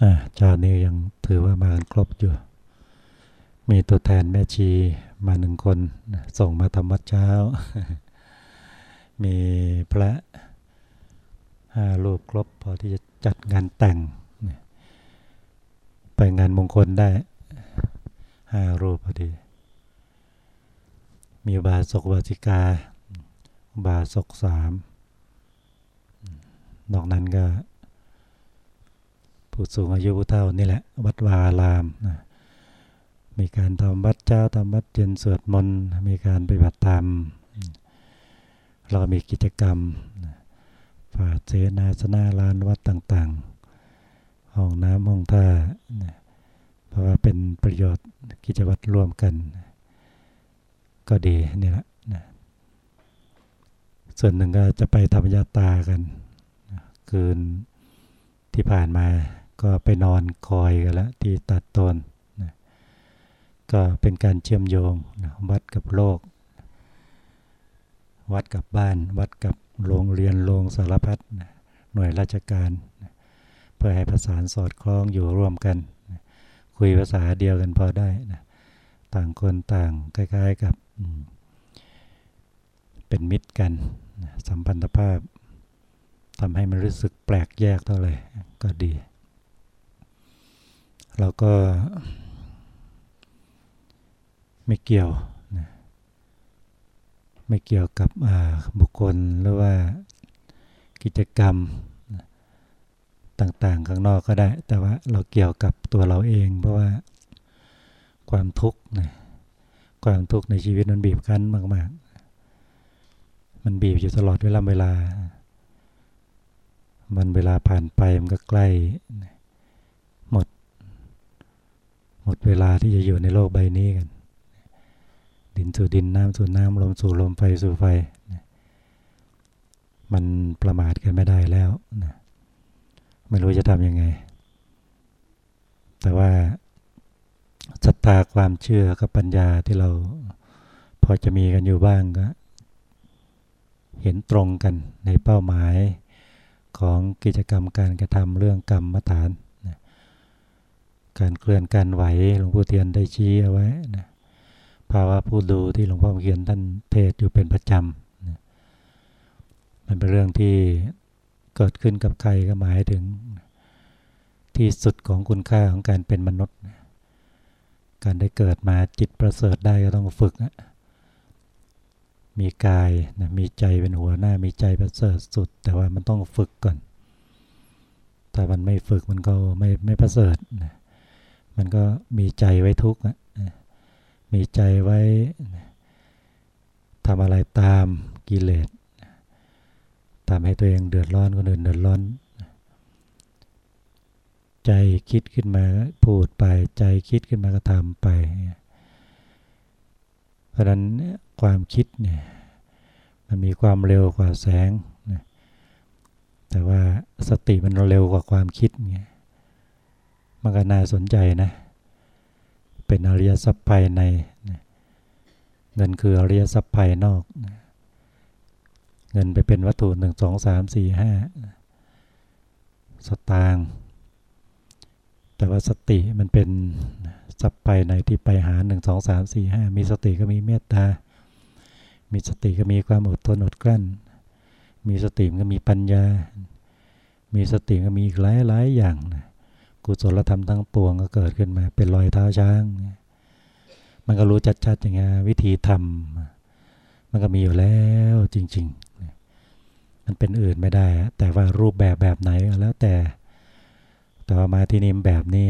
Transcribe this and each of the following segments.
อ่าเจ้านี้ยังถือว่ามาครบอยู่ มีตัวแทนแม่ชีมาหนึ่งคน ส่งมาทำวัดเช้า มีพระห้ารูปครบพอที่จะจัดงานแต่ง ไปงานมงคลได้ห้ารูปพอดี มีบาศกวาสิกา บาศกสามนอกนั้นก็ ผู้สูงอายุผู้เฒ่านี่แหละ วัดวาลามนะมีการทำวัดเจ้าทำวัดเย็นสวดมนต์มีการปฏิบัติธรรม เรามีกิจกรรมฝาเสนาสนาลานวัดต่างๆ ห้องน้ำห้องท่า เพราะว่าเป็นประโยชน์กิจวัตรร่วมกัน ก็ดีนี่แหละส่วนหนึ่งก็จะไปธรรมยาตากัน คืนที่ผ่านมา ก็ไปนอนคอยกันแล้วที่ตัดตนนะก็เป็นการเชื่อมโยงนะวัดกับโลก วัดกับบ้าน วัดกับโรงเรียนโรงสารพัดนะหน่วยราชการนะเพื่อให้ประสานสอดคล้องอยู่ร่วมกันนะคุยภาษาเดียวกันพอได้นะต่างคนต่างคล้ายๆกับเป็นมิตรกันนะสัมพันธภาพทำให้มันรู้สึกแปลกแยกเท่าไหร่ก็ดี เราก็ไม่เกี่ยวนะไม่เกี่ยวกับบุคคลหรือว่ากิจกรรมต่างๆ ข้างนอกก็ได้ แต่ว่าเราเกี่ยวกับตัวเราเอง เพราะว่าความทุกข์นะความทุกข์ในชีวิตมันบีบคั้นมากๆ มันบีบอยู่ตลอดเวลาเวลา มันเวลาผ่านไปมันก็ใกล้หมด หมดเวลาที่จะอยู่ในโลกใบนี้กัน ดินสู่ดินน้ำสู่น้ำลมสู่ลมไฟสู่ไฟ มันประมาทกันไม่ได้แล้วนะไม่รู้จะทำยังไง แต่ว่าศรัทธาความเชื่อกับปัญญาที่เราพอจะมีกันอยู่บ้างก็ เห็นตรงกันในเป้าหมายของกิจกรรมการกระทำเรื่องกรรมฐาน การเคลื่อนการไหวหลวงพ่อเทียนได้ชี้เอาไว้นะภาวะผู้ดูที่หลวงพ่อเขียนท่านเทศอยู่เป็นประจำนะมันเป็นเรื่องที่เกิดขึ้นกับใครก็หมายถึง ที่สุดของคุณค่าของการเป็นมนุษย์นะการได้เกิดมาจิตประเสริฐได้ก็ต้องฝึกนะมีกายนะมีใจเป็นหัวหน้ามีใจประเสริฐสุด แต่ว่ามันต้องฝึกก่อน ถ้ามันไม่ฝึกมันก็ไม่ไม่ประเสริฐนะ มันก็มีใจไว้ทุกข์มีใจไว้ทำอะไรตามกิเลสทำให้ตัวเองเดือดร้อนคนอื่นเดือดร้อน ใจคิดขึ้นมาพูดไปใจคิดขึ้นมาก็ทำไป เพราะนั้นความคิดเนี่ยมันมีความเร็วกว่าแสง แต่ว่าสติมันเร็วกว่าความคิดไง มันก็น่าสนใจนะ เป็นอริยสัพภายในเงินคืออริยสัพภายนอก เงินไปเป็นวัตถุหนึ่งสองสามสี่ห้าสตางค์แต่ว่าสติมันเป็นสัพภายในที่ไปหาหนึ่งสองสามสี่ห้ามีสติก็มีเมตตา มีสติก็มีความอดทนอดกลั้น มีสติก็มีปัญญา มีสติก็มีอีกหลายหลายอย่างนะ กุศลธรรมทั้งปวงก็เกิดขึ้นมา เป็นรอยเท้าช้าง มันก็รู้ชัดๆอย่างเงี้ยวิธีทำมันก็มีอยู่แล้วจริง ๆ มันเป็นอื่นไม่ได้ แต่ว่ารูปแบบแบบไหนแล้วแต่ แต่ว่ามาที่นี่แบบนี้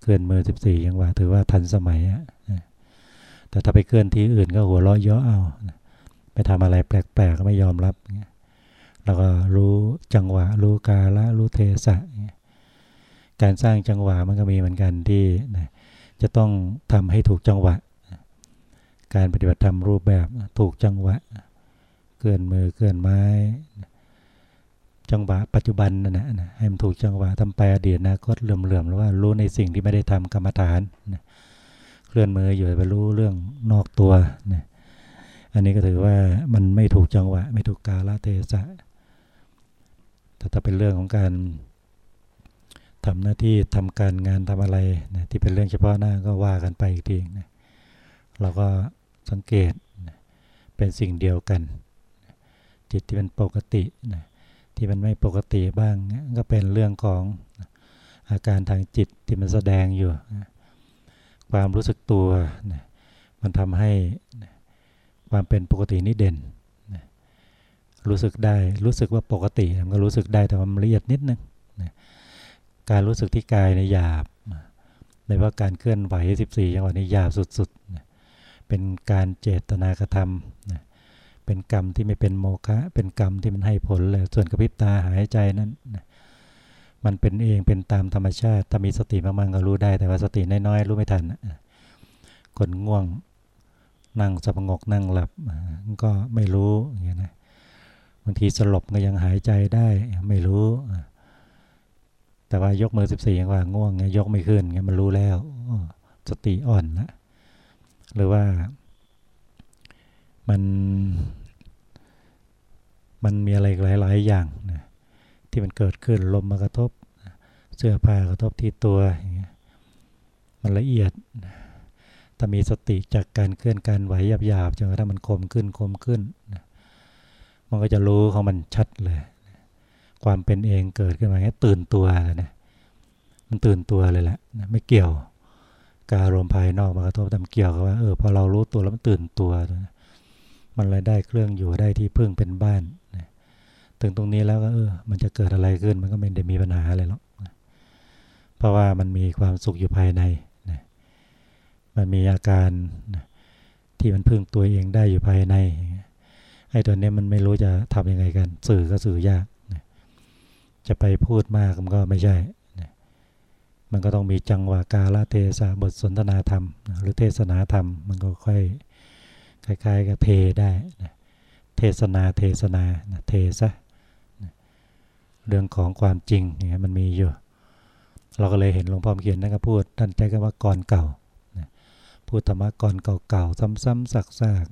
เคลื่อนมือสิบสี่ยังว่า ถือว่าทันสมัยแต่ถ้าไปเคลื่อนที่อื่นก็หัวเราะเยาะเอาไปทำอะไรแปลกๆก็ไม่ยอมรับแล้วก็รู้จังหวะ รู้กาละรู้เทศะ การสร้างจังหวะมันก็มีเหมือนกันที่นะจะต้องทำให้ถูกจังหวะ การปฏิบัติธรรมรูปแบบถูกจังหวะเคลื่อนมือเคลื่อนไม้ จังหวะปัจจุบันนะนะให้มันถูกจังหวะทำไปอดีตนะก็เหลื่อมๆหรือว่ารู้ในสิ่งที่ไม่ได้ทำกรรมฐานนะเคลื่อนมืออยู่ไปรู้เรื่องนอกตัวนะอันนี้ก็ถือว่ามันไม่ถูกจังหวะ ไม่ถูกกาลเทศะแต่ถ้าเป็นเรื่องของการ ทำหน้าที่ทำการงานทำอะไรนะที่เป็นเรื่องเฉพาะหน้าก็ว่ากันไปอีกทีนะเราก็สังเกตนะเป็นสิ่งเดียวกัน จิตที่เป็นปกตินะที่มันไม่ปกติบ้างนะก็เป็นเรื่องของอาการทางจิตที่มันแสดงอยู่นะความรู้สึกตัวนะมันทำให้นะความเป็นปกตินี่เด่นนะรู้สึกได้รู้สึกว่าปกติมันก็รู้สึกได้แต่มันละเอียดนิดนึง การรู้สึกที่กายในหยาบในว่าการเคลื่อนไหว 14จังหวะนี้หยาบสุดๆ เป็นการเจตนากระทำเป็นกรรมที่ไม่เป็นโมฆะเป็นกรรมที่มันให้ผลเลยส่วนกระพริบตาหายใจนั้นมันเป็นเองเป็นตามธรรมชาติถ้ามีสติมากๆก็รู้ได้แต่ว่าสติน้อยๆรู้ไม่ทันคนง่วงนั่งสงบนั่งหลับก็ไม่รู้อย่างเงี้นะบางทีสลบก็ยังหายใจได้ไม่รู้ แต่ว่ายกมือสิบสี่ว่าง่วงเงี้ยกไม่ขึ้นเงี้ยมันรู้แล้วสติอ่อนนะหรือว่า มัน มันมีอะไรหลาย ๆ อย่างนะที่มันเกิดขึ้นลมมากระทบ เสื้อผ้ากระทบที่ตัวอย่างเงี้ยมันละเอียดถ้ามีสติจากการเคลื่อนการไหวหยาบๆจนกระทั่งมันคมขึ้นคมขึ้นนะมันก็จะรู้ของมันชัดเลย ความเป็นเองเกิดขึ้นมาแค่ตื่นตัวนะมันตื่นตัวเลยแหละนะไม่เกี่ยวการรวมภายนอกมากระทบแต่เกี่ยวกับว่าเออพอเรารู้ตัวแล้วมันตื่นตัวนะมันเลยได้เครื่องอยู่ได้ที่พึ่งเป็นบ้านนะถึงตรงนี้แล้วก็เออ มันจะเกิดอะไรขึ้นมันก็ไม่ได้มีปัญหาอะไรหรอกนะเพราะว่ามันมีความสุขอยู่ภายในนะมันมีอาการนะที่มันพึ่งตัวเองได้อยู่ภายในไอ้ตัวนี้มันไม่รู้จะทำยังไงกัน สื่อก็สื่อยาก จะไปพูดมากมันก็ไม่ใช่ มันก็ต้องมีจังหวะกาลเทศะบทสนทนาธรรม หรือเทศนาธรรม มันก็ค่อยคล้ายๆกับเทได้นะเทศนาเทศนาเทซะเรื่องของความจริงเงี้ยมันมีอยู่ เราก็เลยเห็นหลวงพ่อเขียนนั่นก็พูดท่านใจกันว่าก่อนเก่าพูดธรรมะก่อนเก่าๆซ้ำๆซาก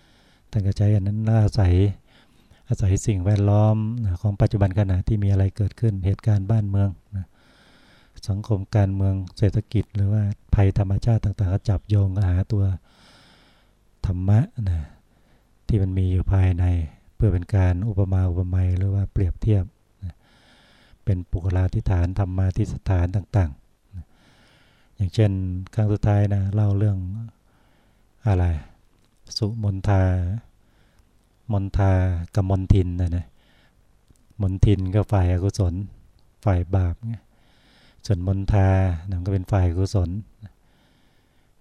ๆท่านก็ใช้อันนั้นอาศัย อาศัยสิ่งแวดล้อมนะของปัจจุบันขณะที่มีอะไรเกิดขึ้นเหตุการณ์บ้านเมืองนะสังคมการเมืองเศรษฐกิจ หรือว่าภัยธรรมชาติต่างๆก็จับโยงหาตัวธรรมะนะที่มันมีอยู่ภายในเพื่อเป็นการอุปมาอุปไมยหรือว่าเปรียบเทียบนะเป็นปุกลาธิฐานธรรมาทิสถานต่างๆนะอย่างเช่นครั้งสุดท้ายนะเล่าเรื่องอะไร สุมนทา มนทากับมนทินนะนะมนทินก็ฝ่ายอกุศล ฝ่ายบาปไงส่วนมนทานั่นก็เป็นฝ่ายกุศล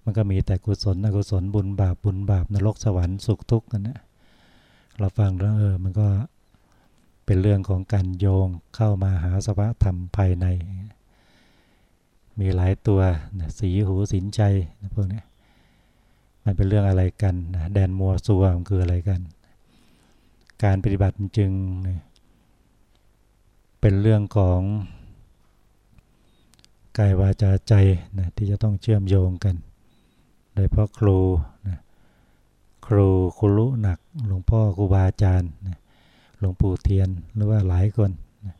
มันก็มีแต่กุศลอกุศลบุญบาปบุญบาปนรกสวรรค์สุขทุกข์กันนะเราฟังแล้วเออมันก็เป็นเรื่องของการโยงเข้ามาหาสภาวธรรมภายใน มีหลายตัวนะสีหูสินใจนะพวกนี้มันเป็นเรื่องอะไรกันนะแดนมัวซัวมันคืออะไรกัน การปฏิบัติจึง เป็นเรื่องของกายวาจาใจนะที่จะต้องเชื่อมโยงกัน โดยเพราะครูนะครูครูรุหนักหลวงพ่อครูบาอาจารย์นะหลวงปู่เทียนหรือว่าหลายคนนะ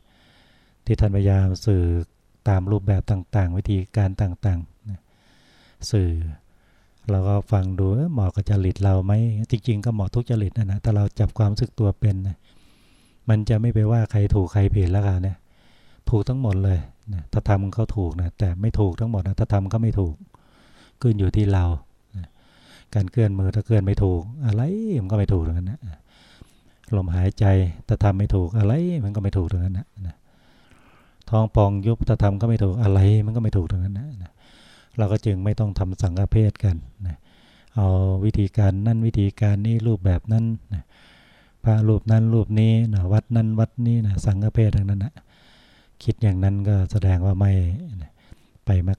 ที่ท่านพยายามสื่อตามรูปแบบต่างๆ วิธีการต่างๆนะสื่อ เราก็ฟังดูเหมาะกับจริตเราไหมจริง ๆ ก็เหมาะทุกจริตนะนะแต่เราจับความรู้สึกตัวเป็นนะมันจะไม่ไปว่าใครถูกใครผิดแล้วกันเนี่ยถูกทั้งหมดเลยนะถ้าทำเขาถูกนะแต่ไม่ถูกทั้งหมดนะถ้าทำก็ไม่ถูกขึ้นอยู่ที่เรานะการเคลื่อนมือถ้าเคลื่อนไม่ถูก อะไรมันก็ไม่ถูกตรงนั้นนะลมหายใจถ้าทำไม่ถูกอะไรมันก็ไม่ถูกตรงนั้นนะท้องปองยุบถ้าทำก็ไม่ถูกอะไรมันก็ไม่ถูกตรงนั้นนะ เราก็จึงไม่ต้องทำสังฆเพศกันนะเอาวิธีการนั่นวิธีการนี้รูปแบบนั้นนะพระรูปนั้นรูปนี้นะวัดนั้นวัดนี้นะสังฆเพศทั้งนั้นนะคิดอย่างนั้นก็แสดงว่าไม่นะไปมรรค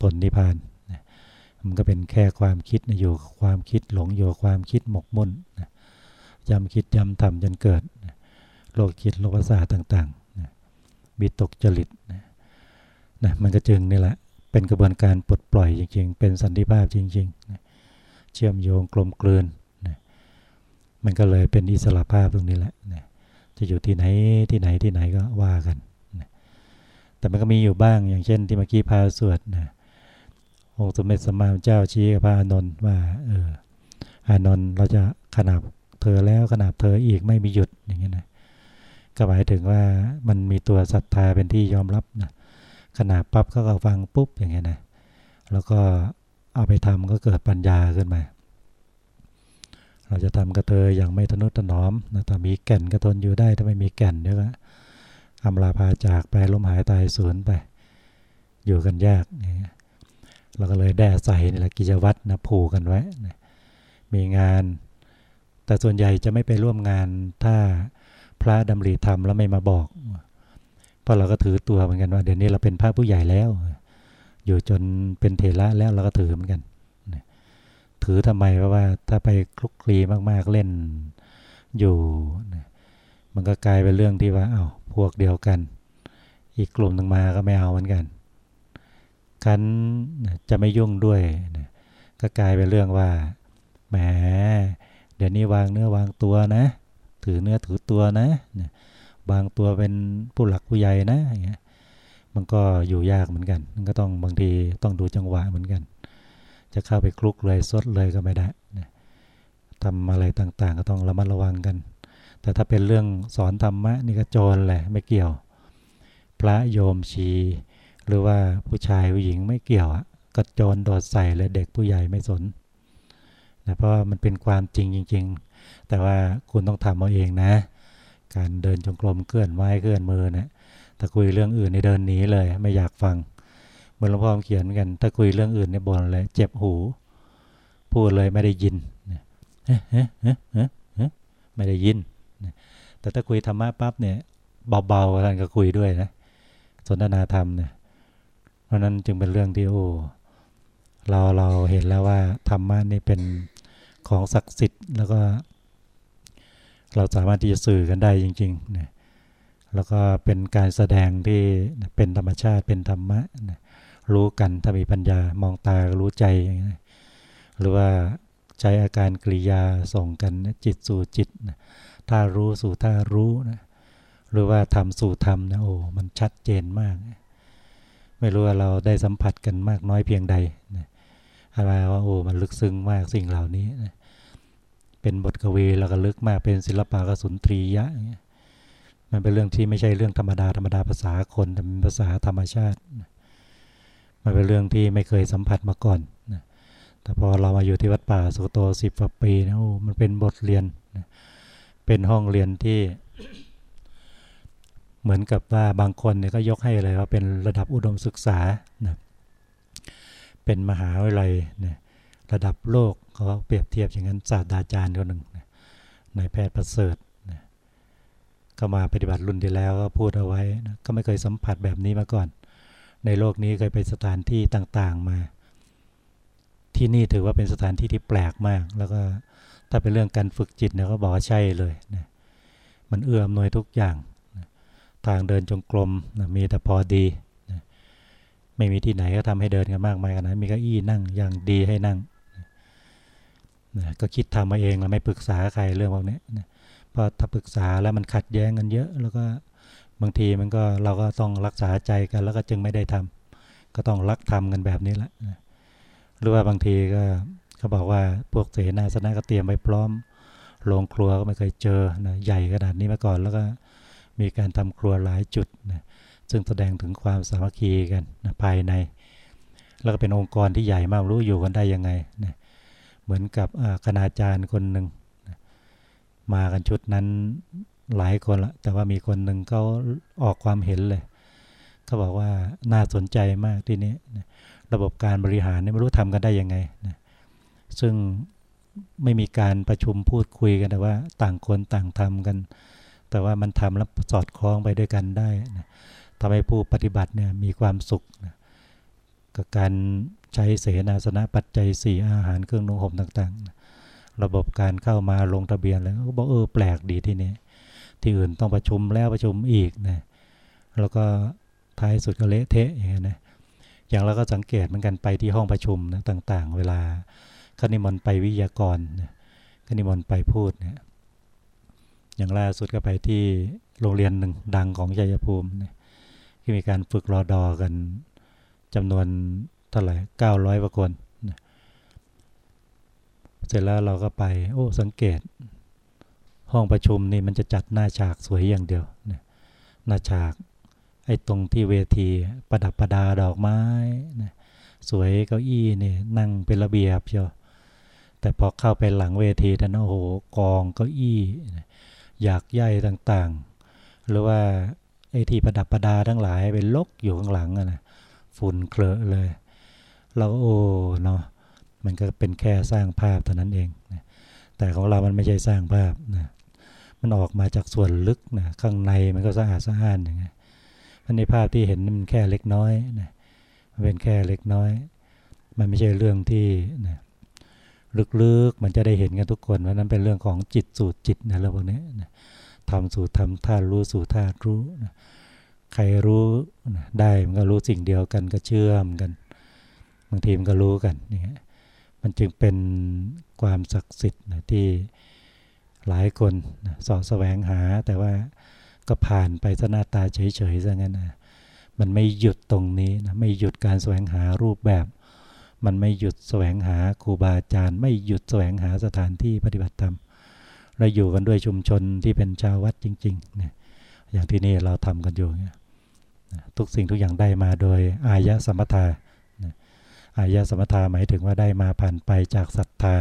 ผลนิพพานนะมันก็เป็นแค่ความคิดนะอยู่ความคิดหลงอยู่ความคิดหมกมุ่นนะย้ำคิดย้ำทำจนเกิดนะโลกคิดโลกภาษาต่างๆนะบิตกจริตนะนะมันก็จึงนี่แหละ เป็นกระบวนการปลดปล่อยจริงๆ เป็นสันติภาพจริงๆ เชื่อมโยงกลมกลืนนะมันก็เลยเป็นอิสระภาพตรงนี้แหละนะจะอยู่ที่ไหนที่ไหนที่ไหนก็ว่ากันนะแต่มันก็มีอยู่บ้างอย่างเช่นที่เมื่อกี้พาสวดนะองค์สมเด็จสัมมาสัมพุทธเจ้าชี้กับพระอานนท์ว่าเอออานนท์เราจะขนาบเธอแล้วขนาบเธออีกไม่มีหยุดอย่างเงี้ยนะก็หมายถึงว่ามันมีตัวศรัทธาเป็นที่ยอมรับนะ ขนาบปั๊บก็ฟังปุ๊บอย่างเงี้ยนะแล้วก็เอาไปทำก็เกิดปัญญาขึ้นมา เราจะทำกระเทยอย่างไม่ทนุถนอมนะถ้ามีแก่นก็ทนอยู่ได้ถ้าไม่มีแก่นเดี๋ยวก็อำลาพาจากไปล้มหายตายสูญไป อยู่กันยากเนี่ยเราก็เลยได้ใส่นี่แหละกิจวัตรนะผูกกันไว้นะมีงาน แต่ส่วนใหญ่จะไม่ไปร่วมงานถ้าพระดำริธรรมแล้วไม่มาบอก เพราะเราก็ถือตัวเหมือนกันว่า เดี๋ยวนี้เราเป็นพระผู้ใหญ่แล้ว อยู่จนเป็นเถระแล้วเราก็ถือเหมือนกันถือทำไมเพราะว่าถ้าไปคลุกคลีมากๆเล่นอยู่ มันก็กลายเป็นเรื่องที่ว่าเอา้าพวกเดียวกัน อีกกลุ่มหนึ่งมาก็ไม่เอาเหมือนกันคันจะไม่ยุ่งด้วยก็กลายเป็นเรื่องว่าแหมเดี๋ยวนี้วางเนื้อวางตัวนะ ถือเนื้อถือตัวนะ บางตัวเป็นผู้หลักผู้ใหญ่นะอย่างเงี้ยมันก็อยู่ยากเหมือนกัน มันก็ต้องบางทีต้องดูจังหวะเหมือนกัน จะเข้าไปคลุกเลยซดเลยก็ไม่ได้ทำอะไรต่างๆ ก็ต้องระมัดระวังกัน แต่ถ้าเป็นเรื่องสอนธรรมะนี่ก็โจรแหละไม่เกี่ยว พระโยมชี หรือว่าผู้ชายผู้หญิงไม่เกี่ยวอะก็โจรโดดใส่เลยเด็กผู้ใหญ่ไม่สนนะเพราะมันเป็นความจริงจริง ๆ แต่ว่าคุณต้องทำเอาเองนะ การเดินจงกรมเคลื่อนไม้เคลื่อนมือนะถ้าคุยเรื่องอื่นในเดินหนีเลย ไม่อยากฟังเหมือนหลวงพ่อเขียนกัน ถ้าคุยเรื่องอื่นในบ่นเลยเจ็บหู พูดเลยไม่ได้ยินไม่ได้ยิน แต่ถ้าคุยธรรมะปั๊บเนี่ยเบาๆท่านก็คุยด้วยนะสนทนาธรรมเนี่ยเพราะนั้นจึงเป็นเรื่องที่โอ้เราเราเห็นแล้วว่าธรรมะนี่เป็นของศักดิ์สิทธิ์แล้วก็ เราสามารถที่จะสื่อกันได้จริงๆนะแล้วก็เป็นการแสดงที่เป็นธรรมชาติเป็นธรรมะนะรู้กันถ้ามีปัญญามองตารู้ใจ หรือว่าใช้อาการกริยาส่งกันจิตสู่จิตนะถ้ารู้สู่ถ้ารู้นะหรือว่าทำสู่ทำนะโอ้มันชัดเจนมาก ไม่รู้ว่าเราได้สัมผัสกันมากน้อยเพียงใดนะอะไรว่าโอ้มันลึกซึ้งมากสิ่งเหล่านี้นะ เป็นบทกวีแล้วก็ลึกมากเป็นศิลปะกสุนทรียะมันเป็นเรื่องที่ไม่ใช่เรื่องธรรมดาธรรมดาภาษาคนแต่เป็นภาษาธรรมชาติ มันเป็นเรื่องที่ไม่เคยสัมผัสมาก่อนนะแต่พอเรามาอยู่ที่วัดป่าสุโตสิบปีนะโอ้มันเป็นบทเรียนนะเป็นห้องเรียนที่ เหมือนกับว่าบางคนเนี่ยก็ยกให้เลยว่าเป็นระดับอุดมศึกษานะเป็นมหาวิทยาลัยนะ ระดับโลกเขาเปรียบเทียบอย่างนั้นศาสตราจารย์คนหนึ่งนายแพทย์ประเสริฐนะก็มาปฏิบัติรุ่นที่แล้วก็พูดเอาไว้นะก็ไม่เคยสัมผัสแบบนี้มาก่อน ในโลกนี้เคยไปสถานที่ต่างๆมา ที่นี่ถือว่าเป็นสถานที่ที่แปลกมาก แล้วก็ถ้าเป็นเรื่องการฝึกจิตเนี่ยก็บอกว่าใช่เลยนะมันเอื้ออำนวยทุกอย่างนะทางเดินจงกรมนะมีแต่พอดีนะไม่มีที่ไหนก็ทำให้เดินกันมากมายขนาดมีเก้าอี้นั่งอย่างดีให้นั่ง นะก็คิดทำมาเองแล้วไม่ปรึกษาใครเรื่องพวกนี้นะพอถ้าปรึกษาแล้วมันขัดแย้งกันเยอะ แล้วก็บางทีมันก็เราก็ต้องรักษาใจกัน แล้วก็จึงไม่ได้ทำก็ต้องรักทำกันแบบนี้แหละนะหรือว่าบางทีก็เขาบอกว่าพวกเสนาสนะก็เตรียมไว้พร้อมโรงครัวก็ไม่เคยเจอนะใหญ่ขนาดนี้มาก่อนแล้วก็มีการทำครัวหลายจุดนะซึ่งแสดงถึงความสามัคคีกันนะภายใน แล้วก็เป็นองค์กรที่ใหญ่มากรู้อยู่กันได้ยังไงนะ เหมือนกับคณาจารย์คนหนึ่งมากันชุดนั้นหลายคนละแต่ว่ามีคนหนึ่งเขาออกความเห็นเลยเขาบอกว่าน่าสนใจมากที่นี้ระบบการบริหารนี่ไม่รู้ทำกันได้ยังไงนะซึ่งไม่มีการประชุมพูดคุยกันแต่ว่าต่างคนต่างทำกัน แต่ว่ามันทำแล้วสอดคล้องไปด้วยกันได้นะทำให้ผู้ปฏิบัติเนี่ยมีความสุขนะกับการ ใช้เสนาสนะปัจจัยสี่อาหารเครื่องนุ่งห่มต่างๆ ระบบการเข้ามาลงทะเบียนแล้วก็บอกเออแปลกดีที่นี้ที่อื่นต้องประชุมแล้วประชุมอีกนะแล้วก็ท้ายสุดก็เละเทะอย่างนี้นะอย่างเราก็สังเกตเหมือนกันไปที่ห้องประชุมนะต่างๆ เวลาคณิมนไปวิทยากรคณิมนไปพูดเนี่ยอย่างล่าสุดก็ไปที่โรงเรียนหนึ่งดังของชัยภูมินี่ยเขที่มีการฝึกรอดอกันจำนวน เท่าไหร่เก้าร้อยกว่าคน เสร็จแล้วเราก็ไป โอ้ สังเกต ห้องประชุมนี่มันจะจัดหน้าฉากสวยอย่างเดียว หน้าฉาก ไอ้ตรงที่เวทีประดับประดาดอกไม้นะสวยเก้าอี้นี่นั่งเป็นระเบียบเชียวแต่พอเข้าไปหลังเวทีท่านโอ้โหกองเก้าอี้อยากใหญ่ต่างๆ หรือว่าไอ้ที่ประดับประดาทั้งหลายเป็นลกอยู่ข้างหลังนะฝุ่นเคลอะเลย เราโอ้เนาะมันก็เป็นแค่สร้างภาพเท่านั้นเองนะแต่ของเรามันไม่ใช่สร้างภาพนะมันออกมาจากส่วนลึกนะข้างในมันก็สะอาดสะอ้านอย่างเงี้ยอันในภาพที่เห็นมันแค่เล็กน้อยนะมันเป็นแค่เล็กน้อย มันไม่ใช่เรื่องที่นะลึกๆมันจะได้เห็นกันทุกคนว่านั้นเป็นเรื่องของจิตสู่จิตนะเรื่องพวกนี้นะทำสู่ทำธาตุรู้สู่ธาตุรู้นะใครรู้นะได้มันก็รู้สิ่งเดียวกันก็เชื่อมกัน บางทีมันก็รู้กันอย่มันจึงเป็นความศักดิ์สิทธิ์นะที่หลายคนนะสอบแสวงหา แต่ว่าก็ผ่านไปสนาตาเฉยๆซะงั้นนะมันไม่หยุดตรงนี้นะไม่หยุดการแสวงหารูปแบบ มันไม่หยุดแสวงหาครูบาอาจารย์ ไม่หยุดแสวงหาสถานที่ปฏิบัติธรรมเราอยู่กันด้วยชุมชนที่เป็นชาววัดจริงๆนะอย่างที่นี่เราทำกันอยู่เนี่ยทุกสิ่งทุกอย่างได้มาโดยอายะสมถา อายะสมถะหมายถึงว่าได้มาผ่านไปจากศรัทธา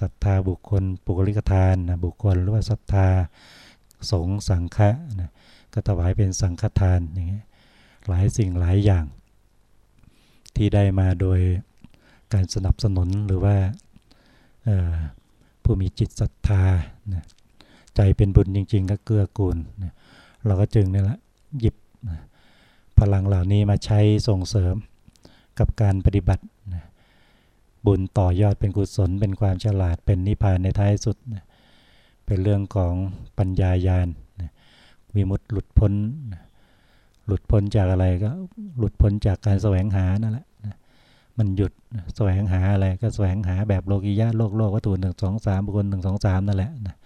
ศรัทธาบุคคล ปุกลิกทานนะบุคคลหรือว่าศรัทธาสงสังฆะนะก็ถวายเป็นสังฆทานอย่างเงี้ยหลายสิ่งหลายอย่าง ที่ได้มาโดยการสนับสนุนหรือว่าผู้มีจิตศรัทธานะใจเป็นบุญจริง ๆ ก็เกื้อกูลนะเราก็จึงนี่แหละหยิบพลังเหล่านี้มาใช้ส่งเสริม กับการปฏิบัตินะบุญต่อยอดเป็นกุศล เป็นความฉลาดเป็นนิพพานในท้ายสุดนะเป็นเรื่องของปัญญายาณนะวิมุตติหลุดพ้นนะหลุดพ้นจากอะไรก็หลุดพ้นจากการแสวงหานั่นแหละนะมันหยุดแสวงหาอะไรก็แสวงหาแบบโลกิยะโลกโลกวัตถุหนึ่งสองสามบุคคลหนึ่งสองสามนั่นแหละนะ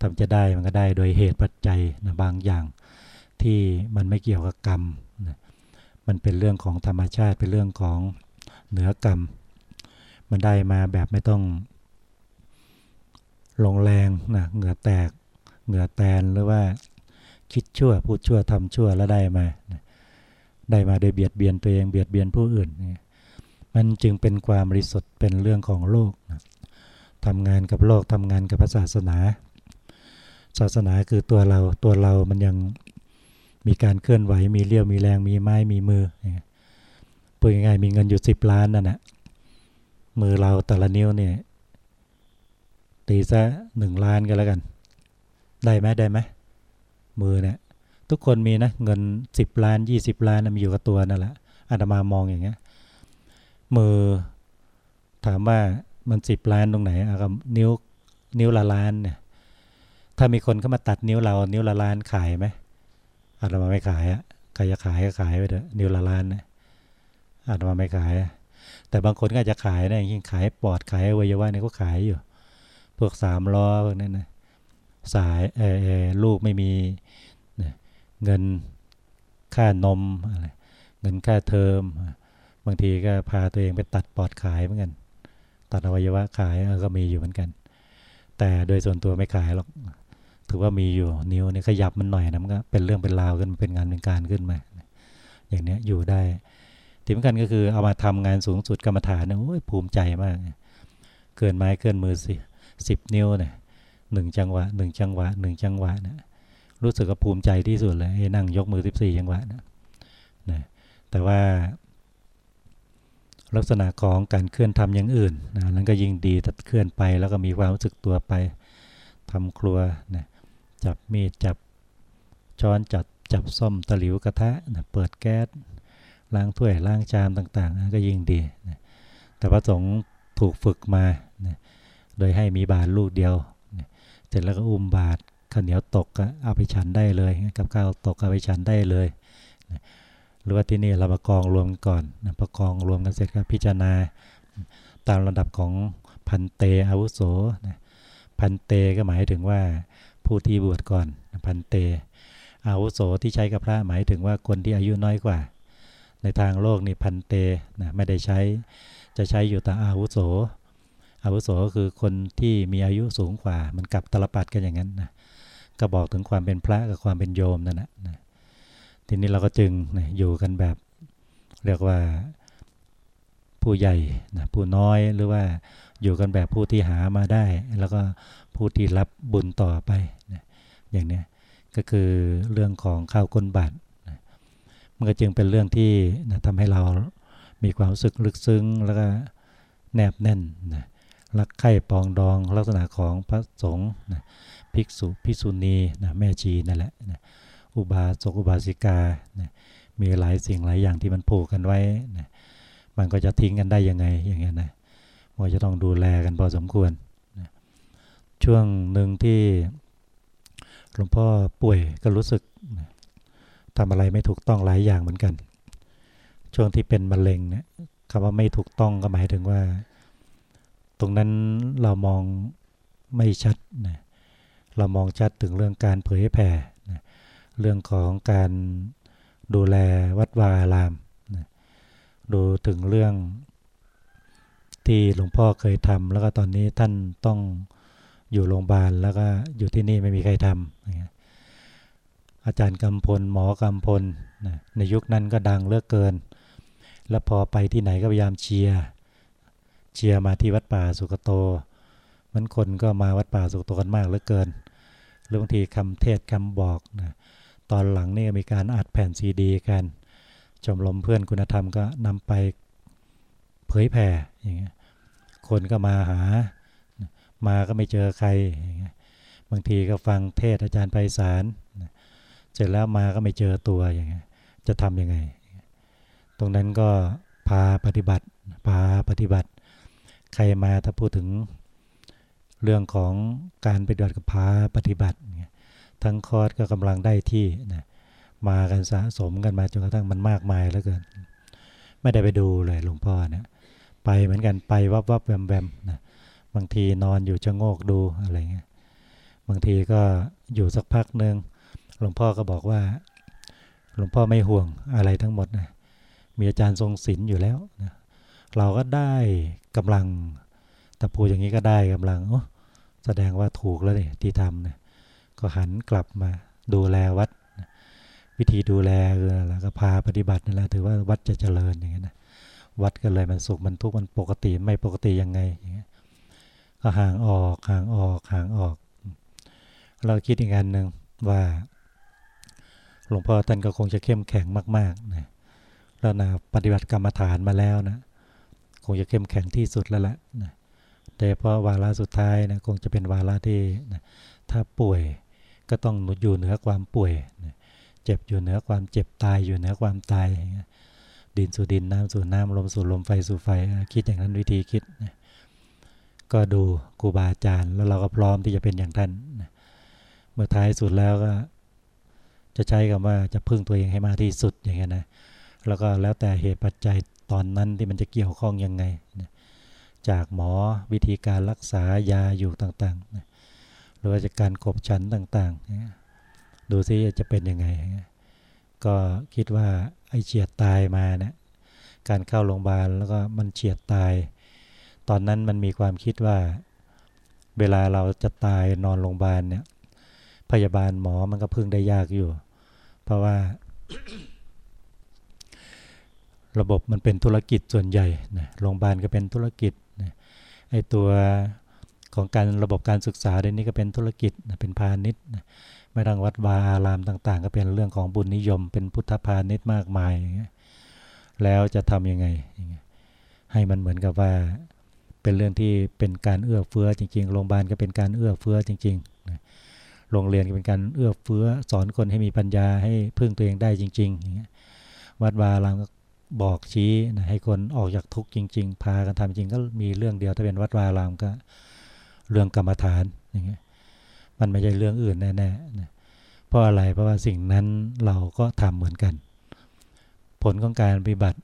ทำจะได้มันก็ได้โดยเหตุปัจจัยนะบางอย่างที่มันไม่เกี่ยวกับกรรม มันเป็นเรื่องของธรรมชาติเป็นเรื่องของเหนือกรรม มันได้มาแบบไม่ต้องลงแรงนะเหงื่อแตกเหงื่อแตนหรือว่าคิดชั่วพูดชั่วทำชั่วแล้วได้มา ได้มาโดยเบียดเบียนตัวเองเบียดเบียนผู้อื่น มันจึงเป็นความบริสุทธิ์เป็นเรื่องของโลกนะทำงานกับโลกทำงานกับศาสนา ศาสนาคือตัวเราตัวเรามันยัง มีการเคลื่อนไหว มีเลี้ยว มีแรง มีไม้ มีมือพูดง่ายๆมีเงินอยู่สิบล้านนั่นแหะมือเราแต่ละนิ้วเนี่ยตีซะหนึ่งล้านก็แล้วกัน ได้ไหมได้ไหมมือเนี่ยทุกคนมีนะเงินสิบล้านยี่สิบล้านมันอยู่กับตัวนั่นแหละอาตมามองอย่างเงี้ยมือถามว่ามันสิบล้านตรงไหนอะกับนิ้วนิ้วละล้านเนี่ยถ้ามีคนเข้ามาตัดนิ้วเรา นิ้วละล้านขายไหม อาตมาไม่ขายอะใครจะขายก็ขายไปเถอะนิวละล้านนะอาตมาไม่ขาย แต่บางคนก็จะขายนะยิ่งขายปอดขายวัยวะเนี่ยก็ขายอยู่ พวกสามล้อพวกนั้นนะสายเออลูกไม่มีเงินค่านมอะไรเงินค่าเทอม บางทีก็พาตัวเองไปตัดปอดขายเหมือนกัน ตัดอวัยวะขายก็มีอยู่เหมือนกัน แต่โดยส่วนตัวไม่ขายหรอก ถือว่ามีอยู่นิ้วเนี่ยขยับมันหน่อยนะมันก็เป็นเรื่องเป็นราวขึ้นเป็นงานเป็นการขึ้นมา อย่างเนี้ยอยู่ได้ที่สำคัญก็คือเอามาทำงานสูงสุดกรรมฐานเนี่ยโอ้ยภูมิใจมาก เกินไม้เกินมือสิสิบนิ้วเนี่ยหนึ่งจังหวะหนึ่งจังหวะหนึ่งจังหวะนะรู้สึกว่าภูมิใจที่สุดเลยนั่งยกมือสิบสี่จังหวะนะนะแต่ว่า ลักษณะของการเคลื่อนทำอย่างอื่นนะนั้นก็ยิ่งดีถ้าเคลื่อนไปแล้วก็มีความรู้สึกตัวไปทำครัวนะ จับมีดจับช้อนจับจับส้มตะหลิวกระทะนะเปิดแก๊สล้างถ้วยล้างจานต่างๆ ก็ยิ่งดีนะแต่พระสงฆ์ถูกฝึกมานะโดยให้มีบาทลูกเดียวนะเสร็จแล้วก็อุ้มบาทข้าวเหนียวตกก็เอาไปฉันได้เลย กับข้าวตกเอาไปฉันได้เลยนะหรือว่าที่นี่เรามากองรวมก่อนนะประกองรวมกันเสร็จก็พิจารณา ตามระดับของพันเตอาวุโสนะพันเตก็หมายถึงว่า ผู้ที่บวชก่อนพันเต อาวุโสที่ใช้กับพระหมายถึงว่าคนที่อายุน้อยกว่า ในทางโลกนี่พันเตนะไม่ได้ใช้จะใช้อยู่แต่อาวุโส อาวุโสก็คือคนที่มีอายุสูงกว่า มันกลับตลปัดกันอย่างนั้นนะก็บอกถึงความเป็นพระกับความเป็นโยมนั่นแหละทีนี้เราก็จึงนะอยู่กันแบบเรียกว่าผู้ใหญ่นะผู้น้อยหรือว่าอยู่กันแบบผู้ที่หามาได้ แล้วก็ผู้ที่รับบุญต่อไป อย่างนี้ก็คือเรื่องของข้าวก้นบาทนะมันก็จึงเป็นเรื่องที่นะทำให้เรามีความรู้สึกลึกซึ้งแล้วก็แนบแน่นนะรักใคร่ปองดองลักษณะของพระสงฆ์นะภิกษุภิกษุณีนะแม่ชีนั่นแหละนะอุบาสกอุบาสิกานะมีหลายสิ่งหลายอย่างที่มันผูกกันไว้นะมันก็จะทิ้งกันได้ยังไงอย่างเงี้ยนะมันจะต้องดูแลกันพอสมควรนะช่วงหนึ่งที่ หลวงพ่อป่วยก็รู้สึกทำอะไรไม่ถูกต้องหลายอย่างเหมือนกัน ช่วงที่เป็นมะเร็งเนี่ยคำว่าไม่ถูกต้องก็หมายถึงว่า ตรงนั้นเรามองไม่ชัดนะเรามองชัดถึงเรื่องการเผยแผ่นะเรื่องของการดูแลวัดวาอารามนะดูถึงเรื่องที่หลวงพ่อเคยทำแล้วก็ตอนนี้ท่านต้อง อยู่โรงพยาบาลแล้วก็อยู่ที่นี่ไม่มีใครทำอาจารย์กำพลหมอกำพลนะในยุคนั้นก็ดังเลือกเกิน แล้วพอไปที่ไหนก็พยายามเชียร์เชียร์มาที่วัดป่าสุกโต มันคนก็มาวัดป่าสุกโตกันมากเหลือเกินหรือบางทีคำเทศคำบอกนะตอนหลังนี่มีการอัดแผ่นซีดีกันชมรมเพื่อนคุณธรรมก็นำไปเผยแผ่อย่างเงี้ยคนก็มาหา มาก็ไม่เจอใคร บางทีก็ฟังเทศอาจารย์ไพศาลเสร็จแล้วมาก็ไม่เจอตัวอย่างเงี้ยจะทำยังไง ตรงนั้นก็พาปฏิบัติพาปฏิบัติ ใครมาถ้าพูดถึงเรื่องของการปฏิบัติกับพาปฏิบัติ ทั้งคอร์สก็กำลังได้ที่นะมากันสะสมกันมาจนกระทั่งมันมากมายแล้วเกิน ไม่ได้ไปดูเลยหลวงพ่อเนี่ยไปเหมือนกันไปวับวับแวมแวมนะ บางทีนอนอยู่จะโงกดูอะไรเงี้ยบางทีก็อยู่สักพักหนึ่งหลวงพ่อก็บอกว่า หลวงพ่อไม่ห่วงอะไรทั้งหมดนะมีอาจารย์ทรงศิลป์อยู่แล้วนะเราก็ได้กำลังแต่พูดอย่างนี้ก็ได้กำลังโอ้แสดงว่าถูกแล้วเนี่ยที่ทำเนี่ยก็หันกลับมาดูแลวัด วิธีดูแลแล้วก็พาปฏิบัตินี่แหละถือว่าวัดจะเจริญอย่างเงี้ยนะวัดก็เลยมันสุขมันทุกข์มันปกติไม่ปกติยังไงอย่างเงี้ย ก็ห่างออกห่างออกห่างออก เราคิดอีกอันหนึ่งว่า หลวงพ่อท่านก็คงจะเข้มแข็งมากๆนะแล้วนะปฏิบัติกรรมฐานมาแล้วนะคงจะเข้มแข็งที่สุดแล้วแหละนะแต่เพราะวาระสุดท้ายนะคงจะเป็นวาระที่นะถ้าป่วยก็ต้องอยู่เหนือความป่วยนะเจ็บอยู่เหนือความเจ็บตายอยู่เหนือความตาย ดินสู่ดินน้ำสู่น้ำลมสู่ลมไฟสู่ไฟ คิดอย่างนั้นวิธีคิดนะ ก็ดูครูบาอาจารย์ แล้วเราก็พร้อมที่จะเป็นอย่างท่านเมื่อท้ายสุดแล้วก็ จะใช้คำว่าจะพึ่งตัวเองให้มากที่สุดอย่างเงี้ยนะแล้วก็แล้วแต่เหตุปัจจัยตอนนั้นที่มันจะเกี่ยวข้องยังไง จากหมอวิธีการรักษายาอยู่ต่างๆหรือว่าจากการกบชันต่างๆ ดูซิจะเป็นยังไง ก็คิดว่าไอ้เฉียดตายมาเนะี่ยการเข้าโรงพยาบาลแล้วก็มันเฉียดตาย ตอนนั้นมันมีความคิดว่า เวลาเราจะตายนอนโรงพยาบาลเนี่ย พยาบาลหมอมันก็พึ่งได้ยากอยู่ เพราะว่า ระบบมันเป็นธุรกิจส่วนใหญ่นะโรงพยาบาลก็เป็นธุรกิจนะไอตัวของการระบบการศึกษาเดี๋ยวนี้ก็เป็นธุรกิจนะเป็นพาณิชย์นะไม่ต้องวัดวาอารามต่าง ๆ ก็เป็นเรื่องของบุญนิยม เป็นพุทธพาณิชย์มากมาย แล้วจะทำยังไง ให้มันเหมือนกับว่า เป็นเรื่องที่เป็นการเอื้อเฟื้อจริงๆ โรงพยาบาลก็เป็นการเอื้อเฟื้อจริงๆโรงเรียนก็เป็นการเอื้อเฟื้อสอนคนให้มีปัญญาให้พึ่งตัวเองได้จริงๆอย่างเงี้ยวัดวาอารามก็บอกชี้นะให้คนออกจากทุกข์จริง ๆ พากันทำจริงก็มีเรื่องเดียวถ้าเป็นวัดวาอารามก็เรื่องกรรมฐานอย่างเงี้ยมันไม่ใช่เรื่องอื่นแน่ๆนะเพราะอะไรเพราะว่าสิ่งนั้นเราก็ทำเหมือนกัน ผลของการปฏิบัติ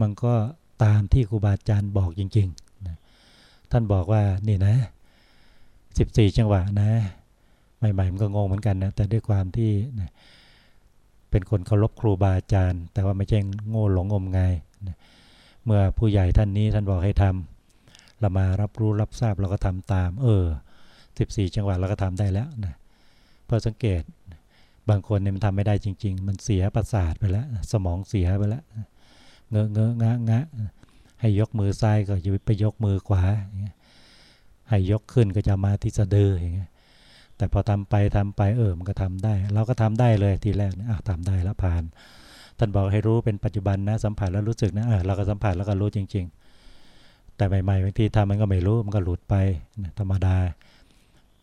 มันก็ตามที่ครูบาอาจารย์บอกจริง ๆ ท่านบอกว่านี่นะ 14 จังหวะนะ ใหม่ๆมันก็งงเหมือนกันนะ แต่ด้วยความที่เป็นคนเคารพครูบาอาจารย์ แต่ว่าไม่ใช่โง่หลงงมงายเมื่อผู้ใหญ่ท่านนี้ท่านบอกให้ทำเรามารับรู้รับทราบเราก็ทำตาม เออ 14 จังหวัดเราก็ทำได้แล้วนะพอสังเกตบางคนเนี่ยมันทำไม่ได้จริง ๆ มันเสียประสาทไปแล้ว สมองเสียไปแล้ว เงอะเงอะงะงะ ให้ยกมือซ้ายก็จะไปยกมือขวาให้ยกขึ้นก็จะมาที่สะดืออย่างเงี้ยแต่พอทำไปทำไปเออมันก็ทำได้ เราก็ทำได้เลยทีแรกเนี่ยทำได้แล้วผ่าน ท่านบอกให้รู้เป็นปัจจุบันนะสัมผัสแล้วรู้สึกนะเออเราก็สัมผัสแล้วก็รู้จริง ๆ แต่ใหม่ๆบางทีทำมันก็ไม่รู้มันก็หลุดไปธรรมดา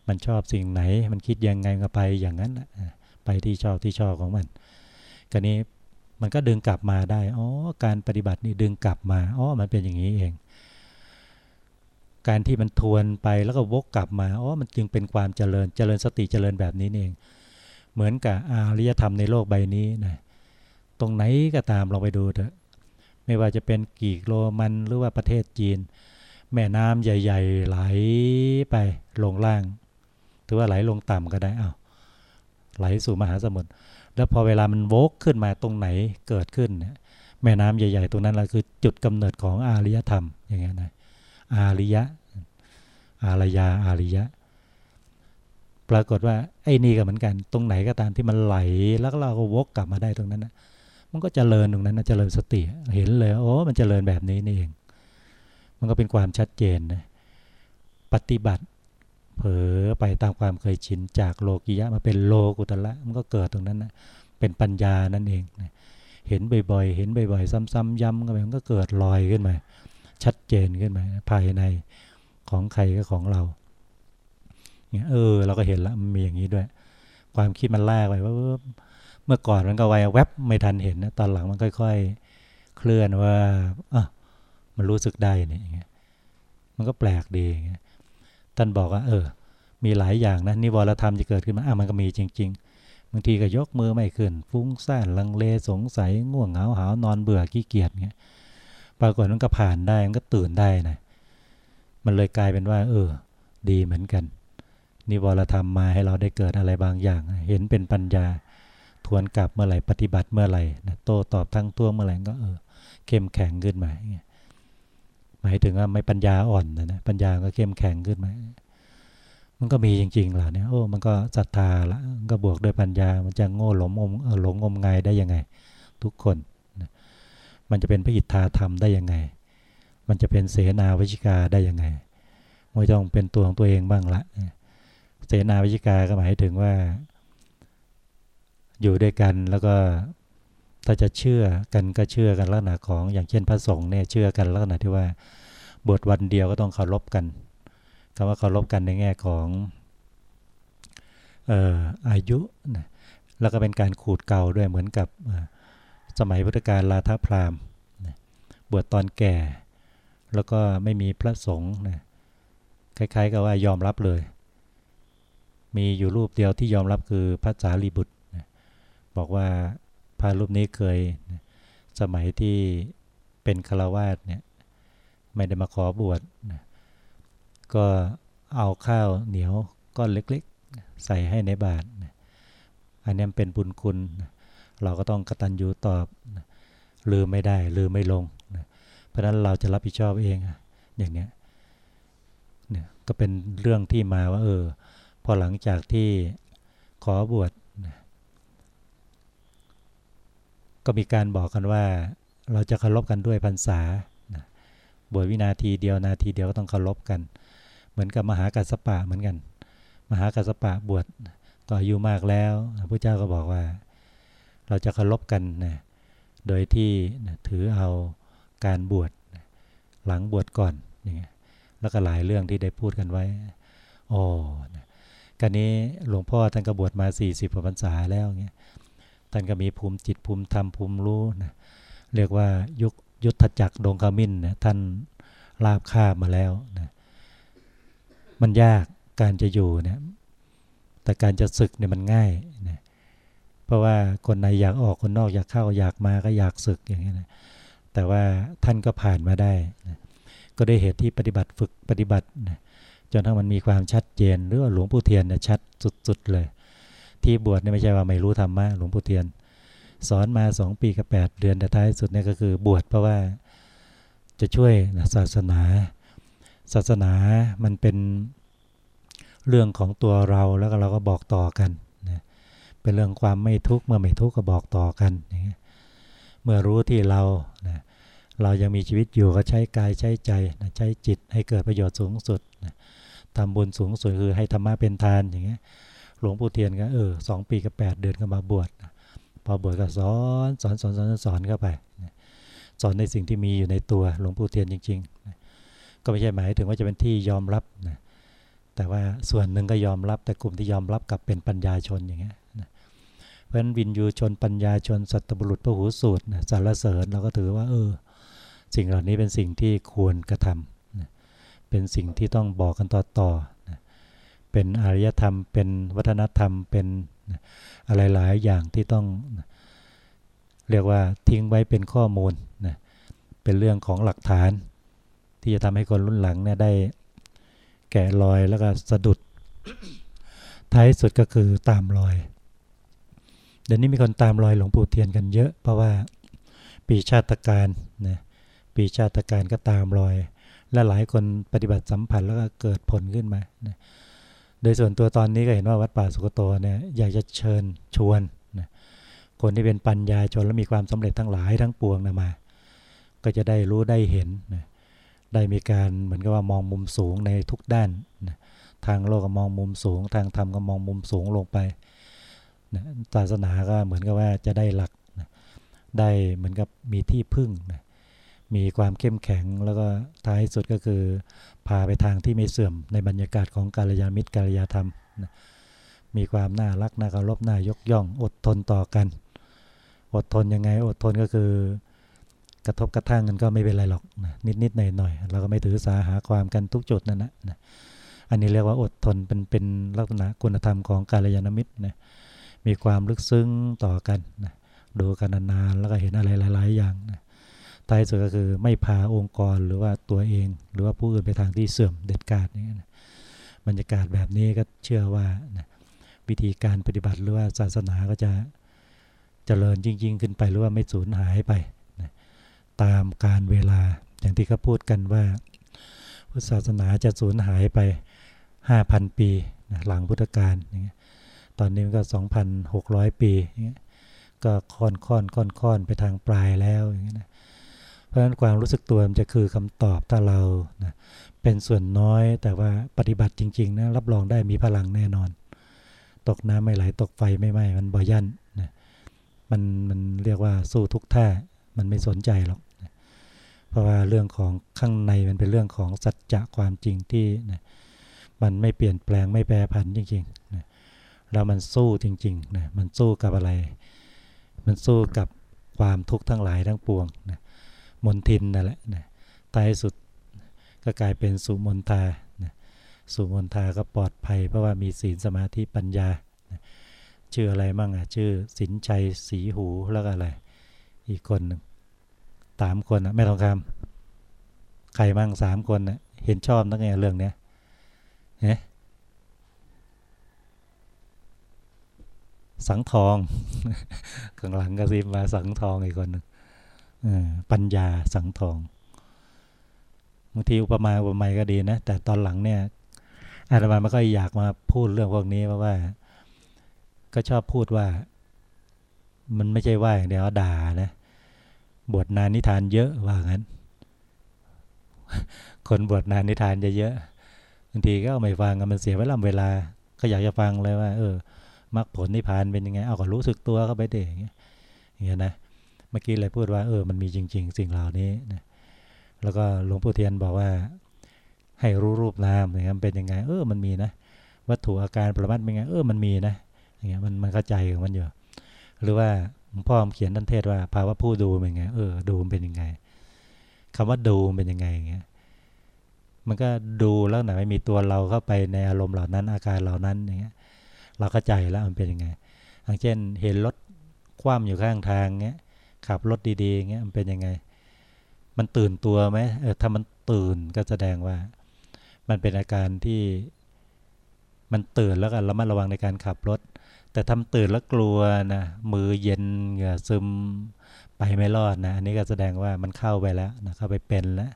มันชอบสิ่งไหน มันคิดยังไงก็ไปอย่างนั้นไปที่ชอบที่ชอบของมันก็นี้ มันก็ดึงกลับมาได้ อ๋อ การปฏิบัตินี่ดึงกลับมา อ๋อ มันเป็นอย่างนี้เอง การที่มันทวนไปแล้วก็วกกลับมา อ๋อ มันจึงเป็นความเจริญ เจริญสติเจริญแบบนี้เอง เหมือนกับอารยธรรมในโลกใบนี้นะ ตรงไหนก็ตามลองไปดูเถอะ ไม่ว่าจะเป็นกีกโรมันหรือว่าประเทศจีน แม่น้ำใหญ่ ๆ ไหลไปลงล่าง ถือว่าไหลลงต่ำก็ได้อ้าวไหลสู่มหาสมุทร แล้วพอเวลามันโวกขึ้นมาตรงไหนเกิดขึ้น แม่น้ำใหญ่ ๆ ตรงนั้นแหละคือจุดกำเนิดของอารยธรรมอย่างเงี้ยนะอาริยะ อารยาอาริยะ ปรากฏว่าไอ้นี่ก็เหมือนกัน ตรงไหนก็ตามที่มันไหลแล้วเราก็วกกลับมาได้ตรงนั้นนะมันก็จเจริญตรงนั้นนะเจริญสติเห็นเลยโอ้มันจเจริญแบบนี้นี่เอง มันก็เป็นความชัดเจนนะปฏิบัติ เผลอไปตามความเคยชินจากโลกิยะมาเป็นโลกุตละมันก็เกิดตรงนั้นนะเป็นปัญญานั่นเองนะเห็นบ่อยๆ เห็นบ่อยๆ ซ้ำๆย้ำกันไปมันก็เกิดลอยขึ้นมา ชัดเจนขึ้นมาภายในของใครก็ของเราเนี่ยเออ เราก็เห็นล้วมันมีอย่างนี้ด้วย ความคิดมันแลกไปว่าเมื่อก่อนมันก็ไวแวบไม่ทันเห็นนะตอนหลังมันค่อยๆ เคลื่อนว่าอะมันรู้สึกได้เนี่อย่างเงี้ยมันก็แปลกดีอย่างเงี้ย ท่านบอกว่า เออ มีหลายอย่างนะนิวรธรรมจะเกิดขึ้นมาอะมันก็มีจริง ๆ บางทีก็ยกมือไม่ขึ้น ฟุ้งซ่านลังเลสงสัยง่วงเหงาหานอนเบื่อขี้เกียจเงี้ยปรากฏมันก็ผ่านได้มันก็ตื่นได้นะมันเลยกลายเป็นว่า เออ ดีเหมือนกัน นิวรธรรมมาให้เราได้เกิดอะไรบางอย่าง เห็นเป็นปัญญาทวนกลับเมื่อไหร่ปฏิบัติเมื่อไหร่นะโตตอบทั้งตัวเมื่อไหร่ก็เออเข้มแข็งขึ้นมาห มายถึงว่าไม่ปัญญาอ่อนนะนะปัญญาก็เข้มแข็งขึ้นมามันก็มีจริงๆเหล่านี้โอ้มันก็ศรัทธาละก็บวกด้วยปัญญามันจะโง่หลงอมหลงงมงายได้ยังไง ทุกคนมันจะเป็นพระอิทธาธรรมได้ยังไง มันจะเป็นเสนาวิชิกาได้ยังไงไม่ต้องเป็นตัวของตัวเองบ้างละเสนาวิชิกาก็หมายถึงว่า อยู่ด้วยกันแล้วก็ถ้าจะเชื่อกันก็เชื่อกันลักษณะของอย่างเช่นพระสงฆ์เนี่ยเชื่อกันลักษณะที่ว่า บวชวันเดียวก็ต้องเคารพกันคำว่าเคารพกันในแง่ของอายุนะแล้วก็เป็นการขูดเก่าด้วยเหมือนกับสมัยพุทธกาลลาทพรามบวชตอนแก่ แล้วก็ไม่มีพระสงฆ์นะคล้ายๆ กับว่ายอมรับเลย มีอยู่รูปเดียวที่ยอมรับคือพระสารีบุตรนะบอกว่าพระรูปนี้เคยนะสมัยที่เป็นฆราวาสเนี่ย ไม่ได้มาขอบวชนะก็เอาข้าวเหนียวก้อนเล็กๆ ใส่ให้ในบาตรนะอันนี้เป็นบุญคุณนะเราก็ต้องกตัญญูตอบลืมไม่ได้ลืมไม่ลงเพราะนั้นเราจะรับผิดชอบเองอย่างเนี้ยเนี่ยก็เป็นเรื่องที่มาว่าเออพอหลังจากที่ขอบวชก็มีการบอกกันว่าเราจะเคารพกันด้วยพรรษา บวชวินาทีเดียวนาทีเดียวก็ต้องเคารพกัน เหมือนกับมหากัสปะเหมือนกัน มหากัสปะบวชก็อายุมากแล้วพระเจ้าก็บอกว่า เราจะเคารพกันนะโดยที่ถือเอาการบวชหลังบวชก่อนอย่างเงี้ยแล้วก็หลายเรื่องที่ได้พูดกันไว้อ๋อนะกันนี้หลวงพ่อท่านก็บวชมา 40พรรษาแล้วเงี้ยท่านก็มีภูมิจิตภูมิธรรมภูมิรู้นะเรียกว่ายุค ยุทธจักรดงคามินนะท่านลาบคาบมาแล้วนะมันยากการจะอยู่เนี่ยแต่การจะศึกเนี่ยมันง่ายนะเพราะว่าคนในอยากออกคนนอกอยากเข้าอยากมาก็อยากศึกอย่างนี้นะแต่ว่าท่านก็ผ่านมาได้นะก็ได้เหตุที่ปฏิบัติฝึกปฏิบัตินะจนทั้งมันมีความชัดเจนหรือว่าหลวงปู่เทียนเนี่ยชัดสุดๆเลย ที่บวชเนี่ยไม่ใช่ว่าไม่รู้ธรรมะหลวงปู่เทียน สอนมาสองปีกับแปดเดือนแต่ท้ายสุดเนี่ยก็คือบวชเพราะว่าจะช่วยศาสนา ศาสนามันเป็นเรื่องของตัวเราแล้วก็เราก็บอกต่อกันนะเป็นเรื่องความไม่ทุกข์เมื่อไม่ทุกข์ก็บอกต่อกันอย่างเงี้ยเมื่อรู้ที่เรานะเรายังมีชีวิตอยู่ก็ใช้กายใช้ใจนะใช้จิตให้เกิดประโยชน์สูงสุดนะทำบุญสูงสุดคือให้ธรรมะเป็นทานอย่างเงี้ยหลวงปู่เทียนก็เออสองปีกับแปดเดือนก็มาบวชนะ พอบวชก็สอนสอนสอนสอนสอนเข้าไป สอนในสิ่งที่มีอยู่ในตัวหลวงปู่เทียนจริงๆ ก็ไม่ใช่หมายถึงว่าจะเป็นที่ยอมรับนะแต่ว่าส่วนหนึ่งก็ยอมรับแต่กลุ่มที่ยอมรับกับเป็นปัญญาชนอย่างเงี้ยเพราะฉะนั้นวินยูชนปัญญาชนสัตบุรุษพระหูสูตรนะสารเสริญเราก็ถือว่า เออ สิ่งเหล่านี้เป็นสิ่งที่ควรกระทำนะเป็นสิ่งที่ต้องบอกกันต่อๆนะเป็นอารยธรรม เป็นวัฒนธรรมเป็น อะไรหลายอย่างที่ต้องเรียกว่าทิ้งไว้เป็นข้อมูลนะเป็นเรื่องของหลักฐาน ที่จะทำให้คนรุ่นหลังเนี่ยได้แกะรอยแล้วก็สะดุด ท้ายสุดก็คือตามรอย เดี๋ยวนี้มีคนตามรอยหลวงปู่เทียนกันเยอะ เพราะว่าปีชาติการนะปีชาติการก็ตามรอย และหลายคนปฏิบัติสัมผัสแล้วก็เกิดผลขึ้นมานะ โดยส่วนตัวตอนนี้ก็เห็นว่าวัดป่าสุกโตเนี่ยอยากจะเชิญชวนนะคนที่เป็นปัญญาชนและมีความสำเร็จทั้งหลายทั้งปวงนะมา ก็จะได้รู้ได้เห็นนะได้มีการเหมือนกับว่ามองมุมสูงในทุกด้านนะทางโลกก็มองมุมสูง ทางธรรมก็มองมุมสูงลงไปนะศาสนาก็เหมือนกับว่าจะได้หลักนะได้เหมือนกับมีที่พึ่งนะ มีความเข้มแข็งแล้วก็ท้ายสุดก็คือ พาไปทางที่ไม่เสื่อมในบรรยากาศของกาลยามิตรกาลยาธรรมนะมีความน่ารักน่าเคารพน่ายกย่อง อดทนต่อกัน อดทนยังไงอดทนก็คือ กระทบกระทั่งกันก็ไม่เป็นไรหรอกนะนิดๆหน่อยๆเราก็ไม่ถือสาหาความกันทุกจุดนั่นนะนะอันนี้เรียกว่าอดทนเป็นเป็นลักษณะคุณธรรมของกาลยานมิตรนะมีความลึกซึ้งต่อกันนะดูกันนานๆแล้วก็เห็นอะไรหลาย ๆ อย่างนะ ท้ายสุดก็คือไม่พาองค์กรหรือว่าตัวเอง หรือว่าผู้อื่นไปทางที่เสื่อมเด็ดขาดอย่างนี้นะบรรยากาศแบบนี้ก็เชื่อว่านะวิธีการปฏิบัติหรือว่าศาสนาก็จะเจริญยิ่งๆ ขึ้นไปหรือว่าไม่สูญหายไปนะตามการเวลาอย่างที่เขาพูดกันว่า พุทธศาสนาจะสูญหายไป 5,000 ปีนะหลังพุทธกาลอย่างเงี้ยตอนนี้มันก็ 2,600 ปีอย่างเงี้ยก็ค่อนค่อนค่อนค่อนไปทางปลายแล้วอย่างเงี้ยนะ ราะฉะนั้นความรู้สึกตัวมันจะคือคำตอบถ้าเรานะเป็นส่วนน้อยแต่ว่าปฏิบัติจริงๆนะรับรองได้มีพลังแน่นอน ตกน้ำไม่ไหลตกไฟไม่ไหม้มันบ่ยันนะมันมันเรียกว่าสู้ทุกท่ามันไม่สนใจหรอกนะเพราะว่าเรื่องของข้างในมันเป็นเรื่องของสัจจะความจริงที่นะมันไม่เปลี่ยนแปลงไม่แปรผันจริงๆนะแล้วมันสู้จริงๆนะมันสู้กับอะไร มันสู้กับความทุกข์ทั้งหลายทั้งปวงนะ มนทินนั่นแหละนะท้ายสุดก็กลายเป็นสุมนทานะสุมนทาก็ปลอดภัย เพราะว่ามีศีลสมาธิปัญญานะชื่ออะไรมั่งอะชื่อสินชัยสีหูแล้วก็อะไร อีกคนหนึ่งสามคนอะแม่ทองคำใครมั่งสามคนอะเห็นชอบตั้งไงเรื่องเนี้ยเนี่ยสังทองข้างหลังกระซิบมาสังทองอีกคนหนึ่ง ปัญญาสังทองบางทีอุปมาอุปไมยก็ดีนะ แต่ตอนหลังเนี่ยอาตมาไม่ค่อยอยากมาพูดเรื่องพวกนี้เพราะว่า ก็ชอบพูดว่า มันไม่ใช่ว่าอย่างเดียวด่านะบวชนานนิทานเยอะว่างั้น คนบวชนานนิทานจะเยอะบางทีก็ไม่ฟังกันมันเสียเวลาเวลา ก็อยากจะฟังเลยว่า เออมรรคผลนิพพานเป็นยังไง เอาก็รู้สึกตัวเข้าไปเด็อย่างเงี้ยอย่างเงี้ยนะ เมื่อกี้เลยพูดว่าเออมันมีจริง ๆ สิ่งเหล่านี้นะแล้วก็หลวงปู่เทียนบอกว่า ให้รู้รูปนามอย่างเงี้เป็นยังไง เออมันมีนะ วัตถุอาการประมัดเป็นไง เออมันมีนะอย่างเงี้ยมันมันเข้าใจของมันอยู่หรือว่าหลวงพ่อเขียนท่านเทศว่าภาวะผู้ดูเป็นไงเออดูมันเป็นยังไงคำว่าดูเป็นยังไงอย่างเงี้ยมันก็ดูแล้วไหนไม่มีตัวเราเข้าไปในอารมณ์เหล่านั้นอาการเหล่านั้นอย่างเงี้ยเราเข้าใจแล้วมันเป็นยังไงอย่างเช่นเห็นรถคว่ำอยู่ข้างทางเงี้ย ขับรถดีๆเงี้ยมันเป็นยังไง มันตื่นตัวไหมเออถ้ามันตื่นก็แสดงว่า มันเป็นอาการที่มันตื่นแล้วก็ระมัดระวังในการขับรถ แต่ทำตื่นแล้วกลัวนะมือเย็นเหงื่อซึมไปไม่รอดนะอันนี้ก็แสดงว่ามันเข้าไปแล้วนะเข้าไปเป็นแล้ว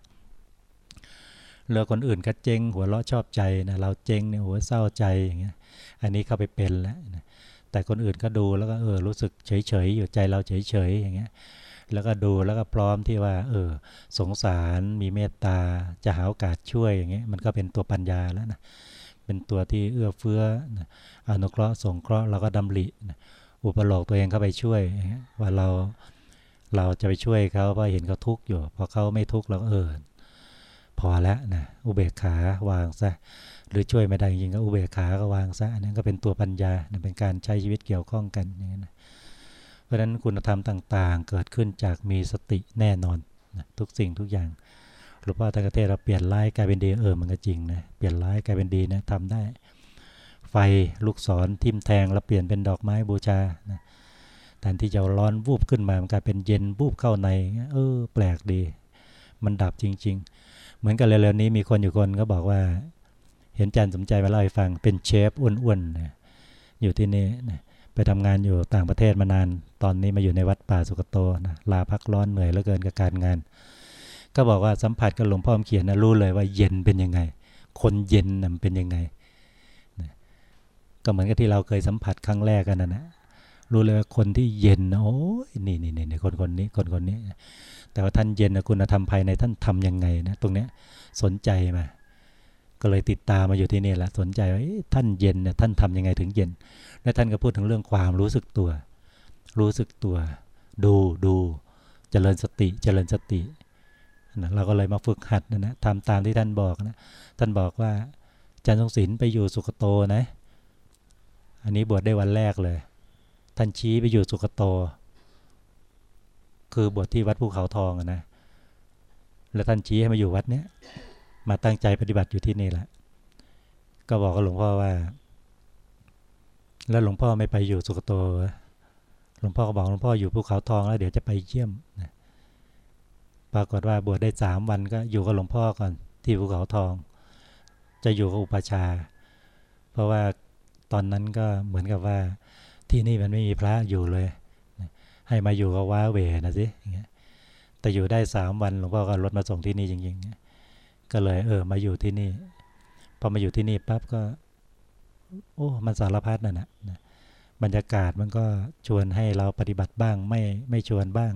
เรือคนอื่นก็เจ๊งหัวเราะชอบใจนะเราเจ๊งเนี่ยหัวเศร้าใจอย่างเงี้ยอันนี้เข้าไปเป็นแล้วนะ แต่คนอื่นก็ดูแล้วก็เออรู้สึกเฉยเฉยอยู่ใจเราเฉยเฉยอย่างเงี้ยแล้วก็ดูแล้วก็พร้อมที่ว่า เออ สงสารมีเมตตาจะหาโอกาสช่วยอย่างเงี้ยมันก็เป็นตัวปัญญาแล้วนะเป็นตัวที่เอื้อเฟื้ออนุเคราะห์สงเคราะห์เราก็ดำริอุปโลกตัวเองเข้าไปช่วย ว่าเราเราจะไปช่วยเขาเพราะเห็นเขาทุกข์อยู่พอเขาไม่ทุกข์เราก็เออพอแล้วนะอุเบกขาวางซะ หรือช่วยไม่ได้จริงก็อุเบกขาก็วางซะอันนั้นก็เป็นตัวปัญญาเป็นการใช้ชีวิตเกี่ยวข้องกันอย่างนี้นะเพราะฉะนั้นคุณธรรมต่างๆ เกิดขึ้นจากมีสติแน่นอนนะทุกสิ่งทุกอย่างหลวงพ่อตะกเทศเราเปลี่ยนร้ายกลายเป็นดีเออมันก็จริงนะเปลี่ยนร้ายกลายเป็นดีนะทำได้ ไฟลูกศรทิ่มแทงเราเปลี่ยนเป็นดอกไม้บูชานะแทนที่จะร้อนวูบขึ้นมา มันกลายเป็นเย็นวูบเข้าใน เออ แปลกดี มันดับจริง ๆ เหมือนกับเร็วๆนี้มีคนอยู่คนก็บอกว่า เห็นจันสมใจมาเล่าให้ฟังเป็นเชฟอ้วนๆนะอยู่ที่นี่นะไปทำงานอยู่ต่างประเทศมานาน ตอนนี้มาอยู่ในวัดป่าสุกโตนะลาพักร้อนเหนื่อยแล้วเกินกับการงาน ก็บอกว่าสัมผัสกับหลวงพ่อเขียนนะรู้เลยว่าเย็นเป็นยังไง คนเย็นนะเป็นยังไงนะก็เหมือนกับที่เราเคยสัมผัสครั้งแรกกันนะนะรู้เลยว่าคนที่เย็นโอ้ยนี่นี่นี่คนคนนี้คนคนนี้ แต่ว่าท่านเย็นนะคุณธรรมภายในท่านทํำยังไงนะตรงเนี้ยสนใจมา ก็เลยติดตามมาอยู่ที่นี่แหละสนใจว่าท่านเย็นเนี่ยท่านทํำยังไงถึงเย็น และท่านก็พูดถึงเรื่องความรู้สึกตัว รู้สึกตัว ดูดูเจริญสติเจริญสตินะเราก็เลยมาฝึกหัดนะนะทำตามที่ท่านบอกนะท่านบอกว่าจันทรงศิลป์ไปอยู่สุขโตนะ อันนี้บวชได้วันแรกเลย ท่านชี้ไปอยู่สุขโต คือบวชที่วัดภูเขาทองนะแล้วท่านชี้ให้มาอยู่วัดเนี้ย มาตั้งใจปฏิบัติอยู่ที่นี่แหละ ก็บอกกับหลวงพ่อว่า แล้วหลวงพ่อไม่ไปอยู่สุกโต หลวงพ่อก็บอกหลวงพ่ออยู่ภูเขาทองแล้วเดี๋ยวจะไปเยี่ยมนะปรากฏว่าบวชได้สามวันก็อยู่กับหลวงพ่อก่อนที่ภูเขาทอง จะอยู่กับอุปชา เพราะว่าตอนนั้นก็เหมือนกับว่าที่นี่มันไม่มีพระอยู่เลย ให้มาอยู่กับว้าเวนะสิแต่อยู่ได้สามวันหลวงพ่อก็รถมาส่งที่นี่จริงๆ ก็เลย เออ มาอยู่ที่นี่ พอมาอยู่ที่นี่ปั๊บก็ โอ้ มันสารพัดนั่นนะบรรยากาศมันก็ชวนให้เราปฏิบัติบ้าง ไม่ไม่ชวนบ้าง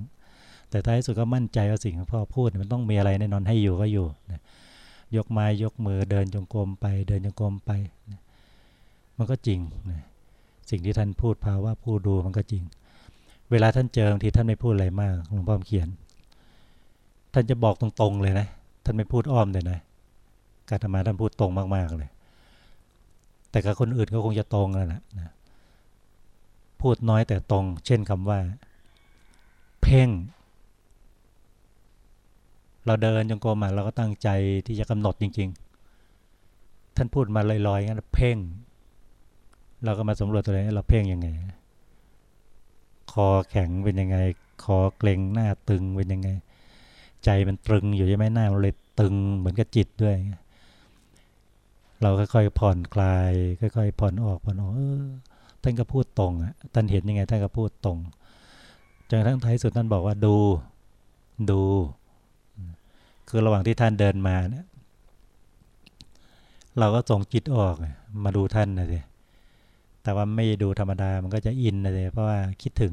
แต่ท้ายสุดก็มั่นใจว่าสิ่งที่พ่อพูดมันต้องมีอะไรแน่นอนให้อยู่ก็อยู่นะยกไม้ยกมือเดินจงกรมไป เดินจงกรมไปนะมันก็จริงนะสิ่งที่ท่านพูดภาวะผู้ดูมันก็จริง เวลาท่านเจอบางทีท่านไม่พูดอะไรมากหลวงพ่อเขียน ท่านจะบอกตรงๆเลยนะ ท่านไม่พูดอ้อมเลยนะการธรรมาท่านพูดตรงมาก ๆ เลย แต่กับคนอื่นก็คงจะตรงแล้วนะนะพูดน้อยแต่ตรง เช่นคำว่า เพ่ง เราเดินจงกรมมาเราก็ตั้งใจที่จะกำหนดจริง ๆ ท่านพูดมาลอยๆงั้นเพ่ง เราก็มาสำรวจตัวเองเราเพ่งยังไง คอแข็งเป็นยังไง คอเกร็งหน้าตึงเป็นยังไง ใจมันตรึงอยู่ใช่ไหมหน้ามันเลยตึงเหมือนกับจิตด้วย เราค่อยๆผ่อนคลาย ค่อยๆผ่อนออกผ่อนออกเออท่านก็พูดตรงอะท่านเห็นยังไงท่านก็พูดตรงจนทั้งท้ายสุดท่านบอกว่าดูดู คือระหว่างที่ท่านเดินมาเนี่ยเราก็ส่งจิตออกมาดูท่านนะสิแต่ว่าไม่ดูธรรมดามันก็จะอินนะสิเพราะว่าคิดถึง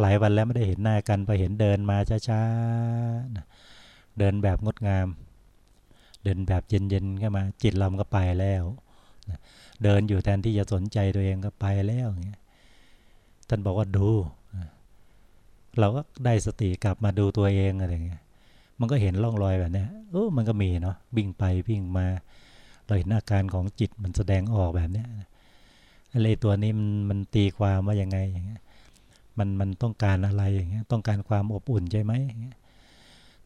หลายวันแล้วไม่ได้เห็นหน้ากันไปเห็นเดินมาช้าๆเดินแบบงดงาม เดินแบบเย็นๆก็มาจิตเราก็ไปแล้วเดินอยู่แทนที่จะสนใจตัวเองก็ไปแล้วเงี้ยท่านบอกว่าดู เราก็ได้สติกลับมาดูตัวเองอะไรเงี้ย มันก็เห็นร่องรอยแบบนี้เออมันก็มีเนาะวิ่งไปวิ่งมาเราเห็นอาการของจิตมันแสดงออกแบบนี้อะไรตัวนี้มันมันตีความว่ายังไงอย่างเงี้ย มันมันต้องการอะไรอย่างเงี้ยต้องการความอบอุ่นใช่ไหม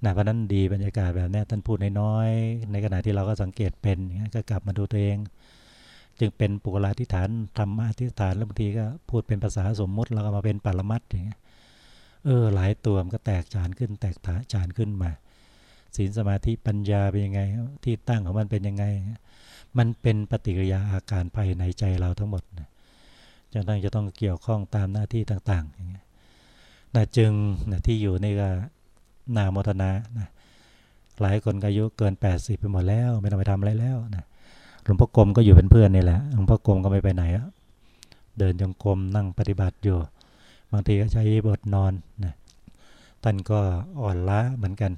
นะเพราะนั้นดีบรรยากาศแบบนี้ท่านพูดน้อยๆในขณะที่เราก็สังเกตเป็นอย่างเงี้ยก็กลับมาดูตัวเอง จึงเป็นปุกลาธิฐานธรรมะธิฐานแล้วบางทีก็พูดเป็นภาษาสมมุติแล้วก็มาเป็นปรมัตอย่างเงี้ยเออหลายตัวมันก็แตกฉานขึ้น แตกฉานขึ้นมาศีลสมาธิปัญญาเป็นยังไง ที่ตั้งของมันเป็นยังไง มันเป็นปฏิกิริยาอาการภายในใจเราทั้งหมดนะ จะต้องจะต้องเกี่ยวข้องตามหน้าที่ต่าง ๆ อย่างเงี้ยนะจึงนะที่อยู่นี่ก็นาโมทนานะหลายคนอายุเกิน 80 ไปหมดแล้ว ไม่ต้องไปทำอะไรแล้วนะหลวงพ่อกรมก็อยู่เป็นเพื่อนนี่แหละหลวงพ่อกรมก็ไม่ไปไหนแล้วเดินจงกรมนั่งปฏิบัติอยู่ บางทีก็ใช้บทนอนนะท่านก็อ่อนล้าเหมือนกัน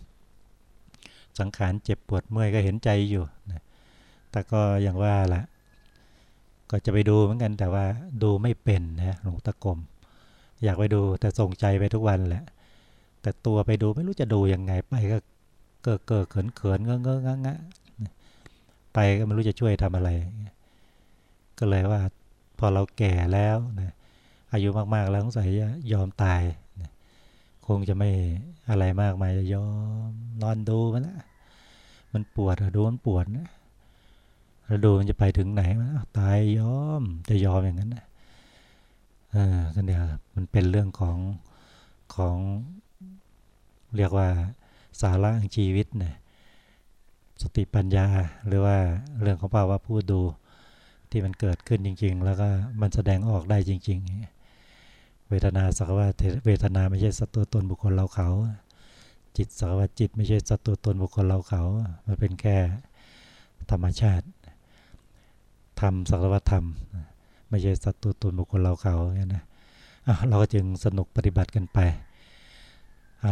สังขารเจ็บปวดเมื่อยก็เห็นใจอยู่นะแต่ก็อย่างว่าแหละ ก็จะไปดูเหมือนกันแต่ว่าดูไม่เป็นนะหลวงตะกรมอยากไปดูแต่ส่งใจไปทุกวันแหละ แต่ตัวไปดูไม่รู้จะดูยังไงไปก็เกิดเกิดเขินเขินเงอะเงอะงะงะไปก็ไม่รู้จะช่วยทำอะไร ก็เลยว่าพอเราแก่แล้วนะอายุมากๆแล้วสงสัยยอมตายนะคงจะไม่อะไรมากมายจะยอมนอนดูมันละมันปวดดูมันปวดนะ แล้วดูมันจะไปถึงไหนมันตายยอมจะยอมอย่างนั้นนะเออกันเดียวมันเป็นเรื่องของของเรียกว่าสาระของชีวิตนะสติปัญญาหรือว่าเรื่องของภาวะผู้ดูที่มันเกิดขึ้นจริง ๆ แล้วก็มันแสดงออกได้จริง ๆ เวทนาสักว่าเวทนาไม่ใช่สัตว์ตัวตนบุคคลเราเขา จิตสักว่าจิตไม่ใช่สัตว์ตัวตนบุคคลเราเขา มันเป็นแค่ธรรมชาติ ธรรมสักวัธรรม ไม่ใช่สัตว์ตัวตนบุคคลเราเขาเนี่ยนะเราก็จึงสนุกปฏิบัติกันไป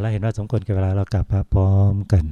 แล้วเห็นว่าสมควรกับเวลาเรากลับพร้อมกัน